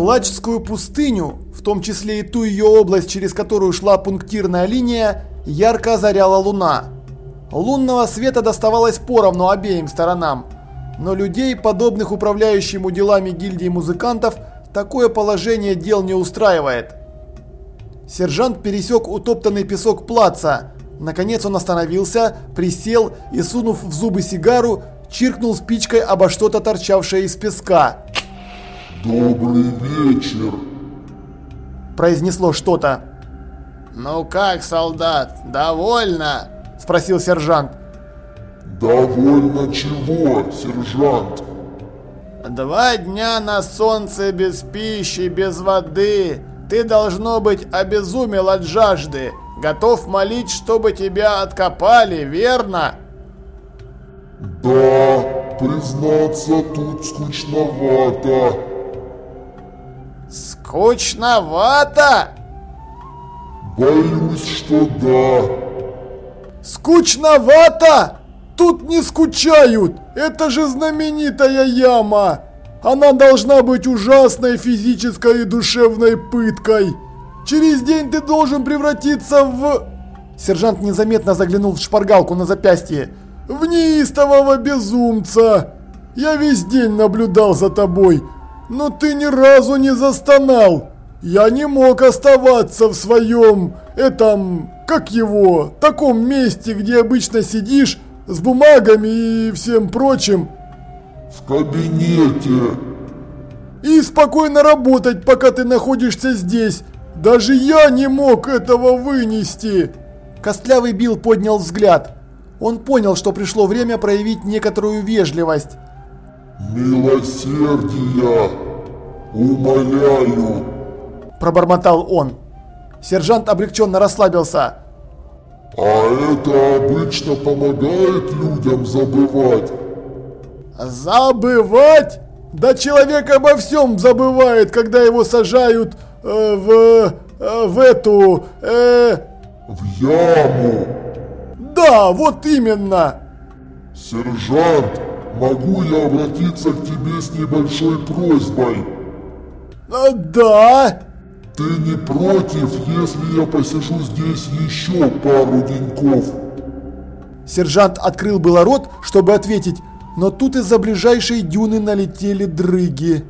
Клачскую пустыню, в том числе и ту ее область, через которую шла пунктирная линия, ярко озаряла луна. Лунного света доставалось поровну обеим сторонам, но людей, подобных управляющему делами гильдии музыкантов, такое положение дел не устраивает. Сержант пересек утоптанный песок плаца. Наконец он остановился, присел и, сунув в зубы сигару, чиркнул спичкой обо что-то торчавшее из песка. «Добрый вечер!» Произнесло что-то. «Ну как, солдат, довольно?» – спросил сержант. «Довольно чего, сержант?» «Два дня на солнце без пищи, без воды. Ты, должно быть, обезумел от жажды. Готов молить, чтобы тебя откопали, верно?» «Да, признаться, тут скучновато». Скучновато? Боюсь, что да. Скучновато? Тут не скучают. Это же знаменитая яма. Она должна быть ужасной физической и душевной пыткой. Через день ты должен превратиться в... Сержант незаметно заглянул в шпаргалку на запястье. В неистового безумца. Я весь день наблюдал за тобой. Но ты ни разу не застонал. Я не мог оставаться в своем, этом, как его, таком месте, где обычно сидишь, с бумагами и всем прочим. В кабинете. И спокойно работать, пока ты находишься здесь. Даже я не мог этого вынести. Костлявый Билл поднял взгляд. Он понял, что пришло время проявить некоторую вежливость. «Милосердия! Умоляю!» Пробормотал он. Сержант облегченно расслабился. «А это обычно помогает людям забывать?» «Забывать? Да человек обо всем забывает, когда его сажают э, в... Э, в эту... Э... В яму!» «Да, вот именно!» «Сержант, могу я обратиться к тебе с небольшой просьбой?» а, «Да!» «Ты не против, если я посижу здесь еще пару деньков?» Сержант открыл было рот, чтобы ответить, но тут из-за ближайшей дюны налетели дрыги.